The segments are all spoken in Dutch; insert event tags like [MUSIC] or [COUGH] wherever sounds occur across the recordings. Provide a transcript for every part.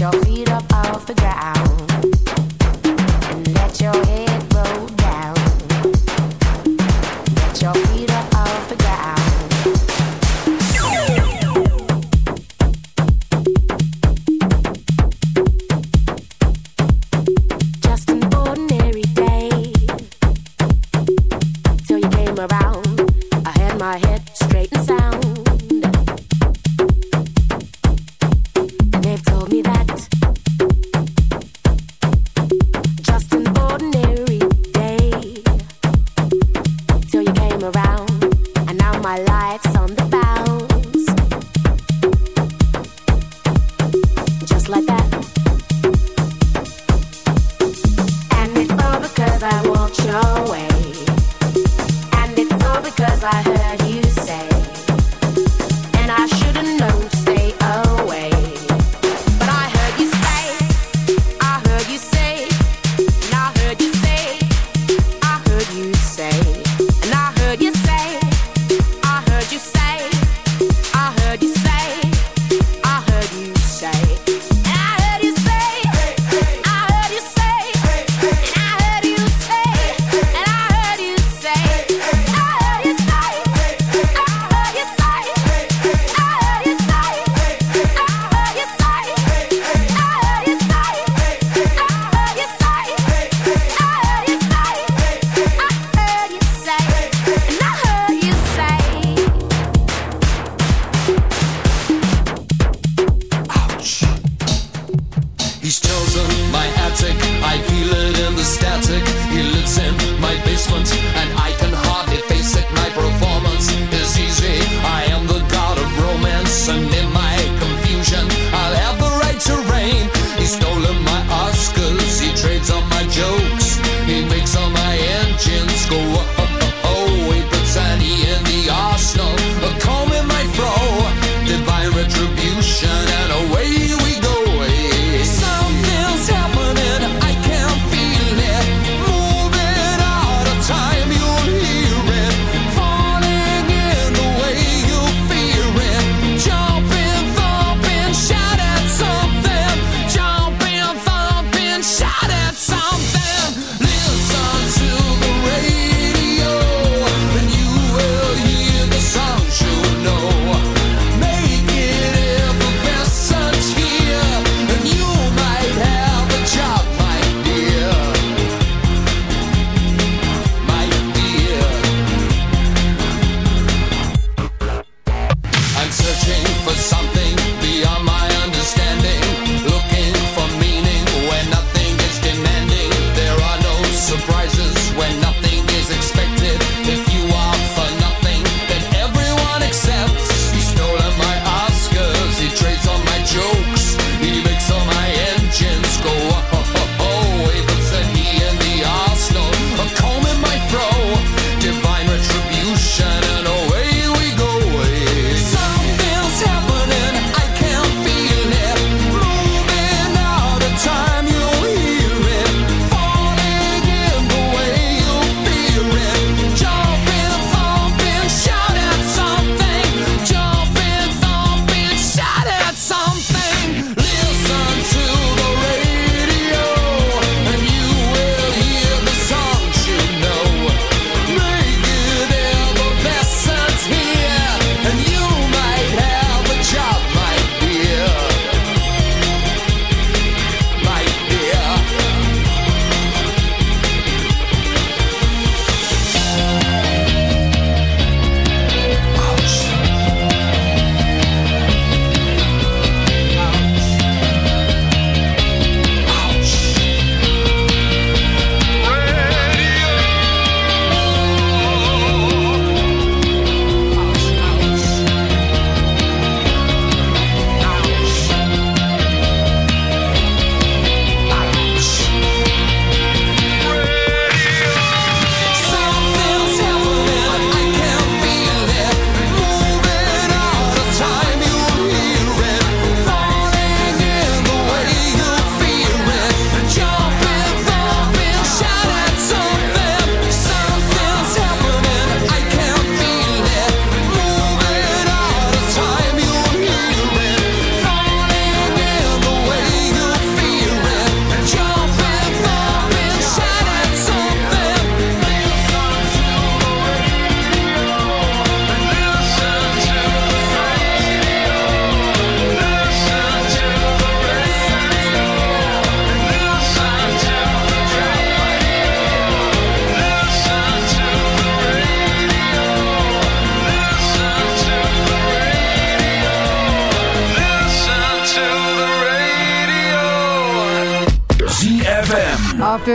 your feet up off the ground.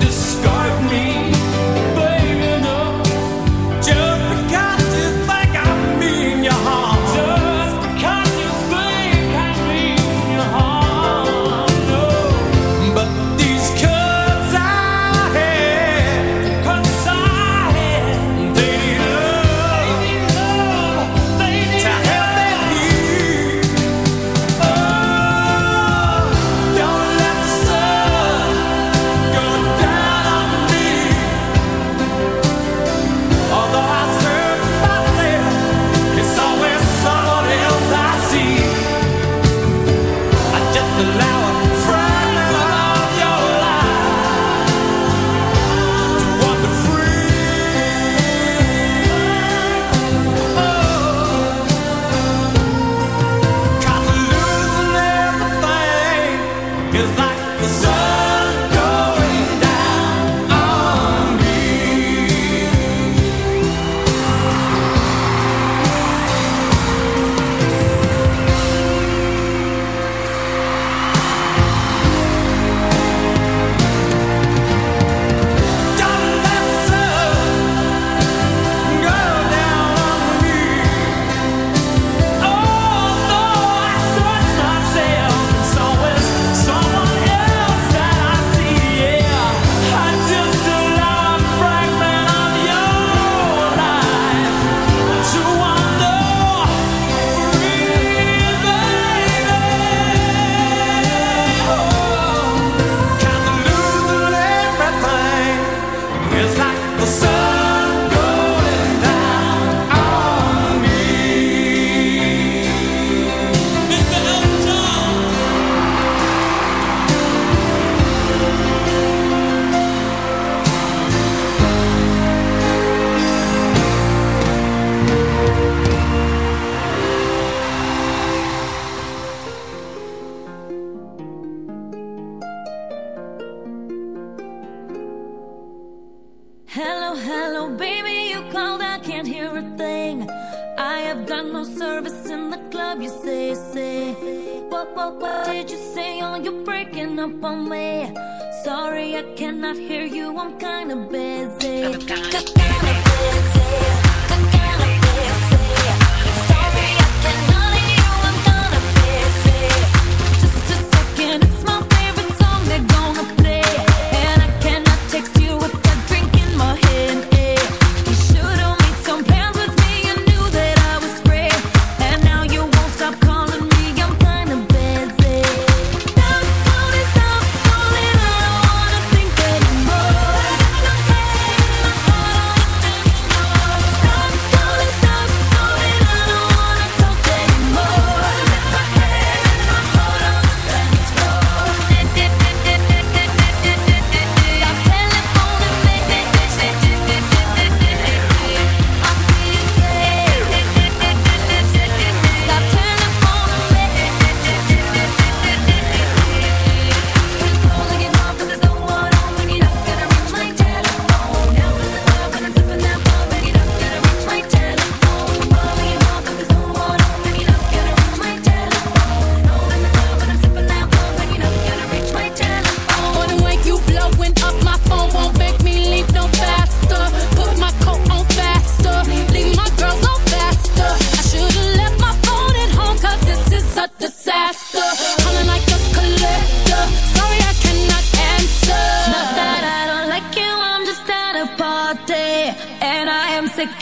discover.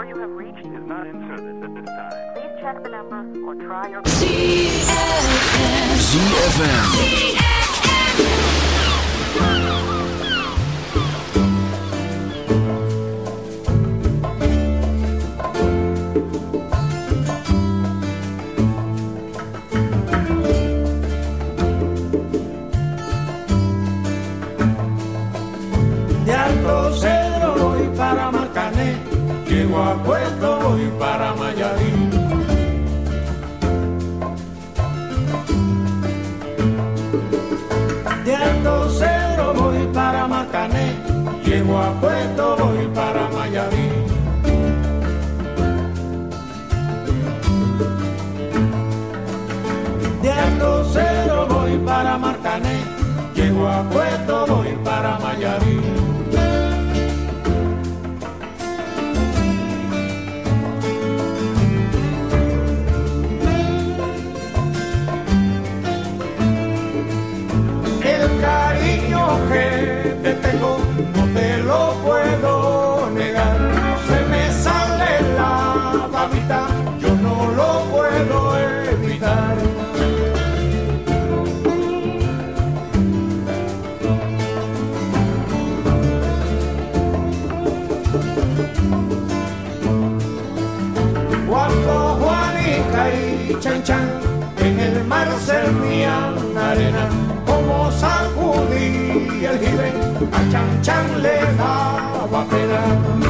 number you have reached is not in service at this time. Please check the number or try your... ZFM. ZFM. ZFM. a Puerto voy para Mayarín. De Alto Cero voy para Macané, llego a Puerto voy para Mayarín. De Alto Cero voy para Macané, llego a Puerto voy para Mayarín. en el mar servían arena, como sacudí el jibe, a Chan Chan le daba pena.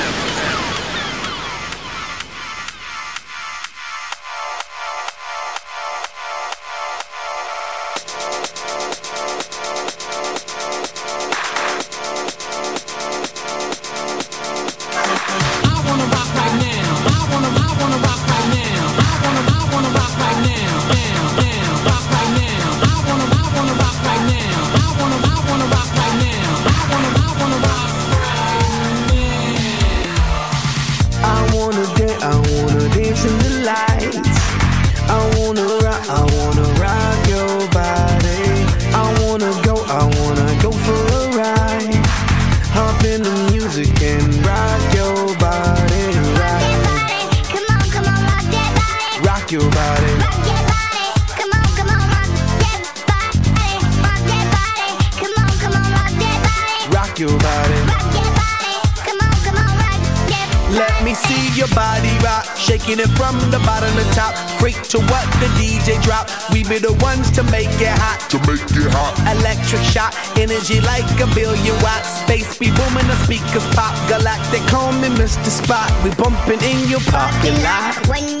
Rock, shaking it from the bottom to top. Freak to what the DJ drop. We be the ones to make it hot. To make it hot. Electric shock, energy like a billion watts. Space be booming, the speakers pop. Galactic, call me Mr. Spot. We bumping in your parking lot.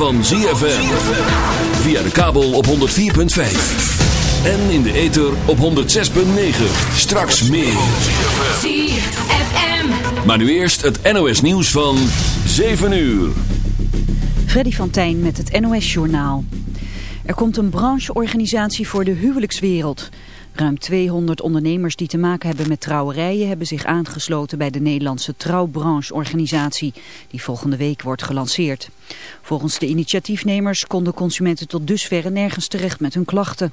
van ZFM. Via de kabel op 104.5. En in de ether op 106.9. Straks meer. ZFM. Maar nu eerst het NOS nieuws van 7 uur. Freddy van Tijn met het NOS Journaal. Er komt een brancheorganisatie voor de huwelijkswereld. Ruim 200 ondernemers die te maken hebben met trouwerijen hebben zich aangesloten bij de Nederlandse trouwbrancheorganisatie, die volgende week wordt gelanceerd. Volgens de initiatiefnemers konden consumenten tot dusverre nergens terecht met hun klachten.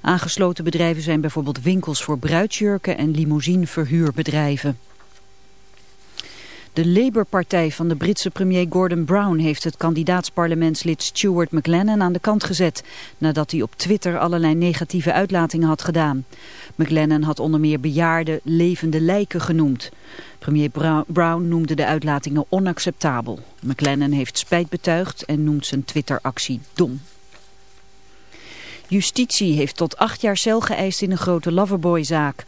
Aangesloten bedrijven zijn bijvoorbeeld winkels voor bruidsjurken en limousineverhuurbedrijven. De Labour-partij van de Britse premier Gordon Brown heeft het kandidaatsparlementslid Stuart McLennan aan de kant gezet, nadat hij op Twitter allerlei negatieve uitlatingen had gedaan. McLennan had onder meer bejaarde, levende lijken genoemd. Premier Brown noemde de uitlatingen onacceptabel. McLennan heeft spijt betuigd en noemt zijn Twitter-actie dom. Justitie heeft tot acht jaar cel geëist in een grote Loverboy-zaak.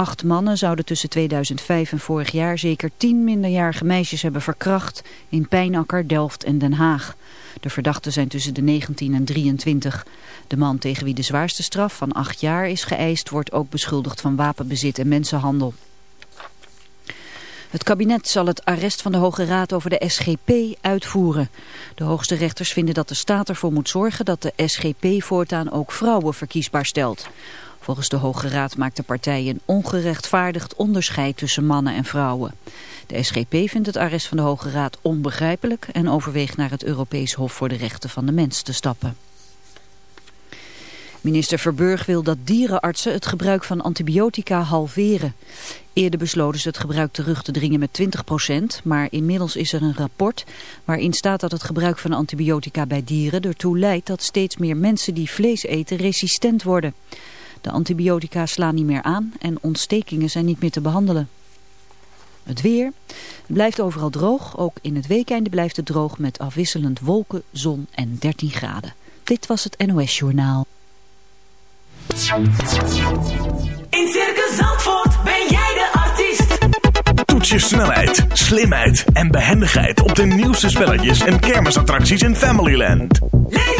Acht mannen zouden tussen 2005 en vorig jaar zeker tien minderjarige meisjes hebben verkracht in Pijnakker, Delft en Den Haag. De verdachten zijn tussen de 19 en 23. De man tegen wie de zwaarste straf van acht jaar is geëist wordt ook beschuldigd van wapenbezit en mensenhandel. Het kabinet zal het arrest van de Hoge Raad over de SGP uitvoeren. De hoogste rechters vinden dat de staat ervoor moet zorgen dat de SGP voortaan ook vrouwen verkiesbaar stelt. Volgens de Hoge Raad maakt de partij een ongerechtvaardigd onderscheid tussen mannen en vrouwen. De SGP vindt het arrest van de Hoge Raad onbegrijpelijk en overweegt naar het Europees Hof voor de Rechten van de Mens te stappen. Minister Verburg wil dat dierenartsen het gebruik van antibiotica halveren. Eerder besloten ze het gebruik terug te dringen met 20%, maar inmiddels is er een rapport waarin staat dat het gebruik van antibiotica bij dieren ertoe leidt dat steeds meer mensen die vlees eten resistent worden. De antibiotica slaan niet meer aan en ontstekingen zijn niet meer te behandelen. Het weer. Het blijft overal droog. Ook in het weekende blijft het droog met afwisselend wolken, zon en 13 graden. Dit was het NOS Journaal. In Circus Zandvoort ben jij de artiest. Toets je snelheid, slimheid en behendigheid op de nieuwste spelletjes en kermisattracties in Familyland. Leef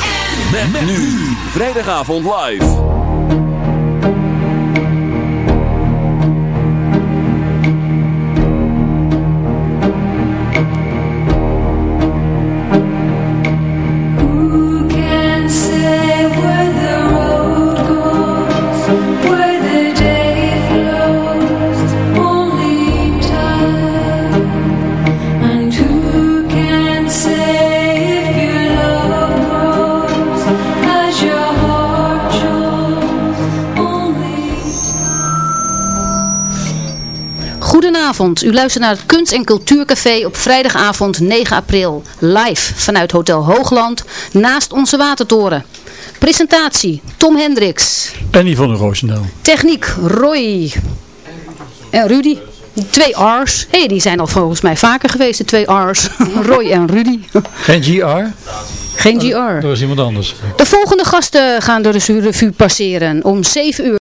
ZFM. Met, nu. Vrijdagavond live. Goedenavond, u luistert naar het Kunst- en Cultuurcafé op vrijdagavond 9 april. Live vanuit Hotel Hoogland naast onze watertoren. Presentatie Tom Hendricks. En Yvonne Roosendaal. Techniek Roy. En Rudy. Twee R's. Hé, hey, die zijn al volgens mij vaker geweest, de twee R's. [LAUGHS] Roy en Rudy. Geen GR? Geen GR. Dat is iemand anders. De volgende gasten gaan de revue passeren om 7 uur.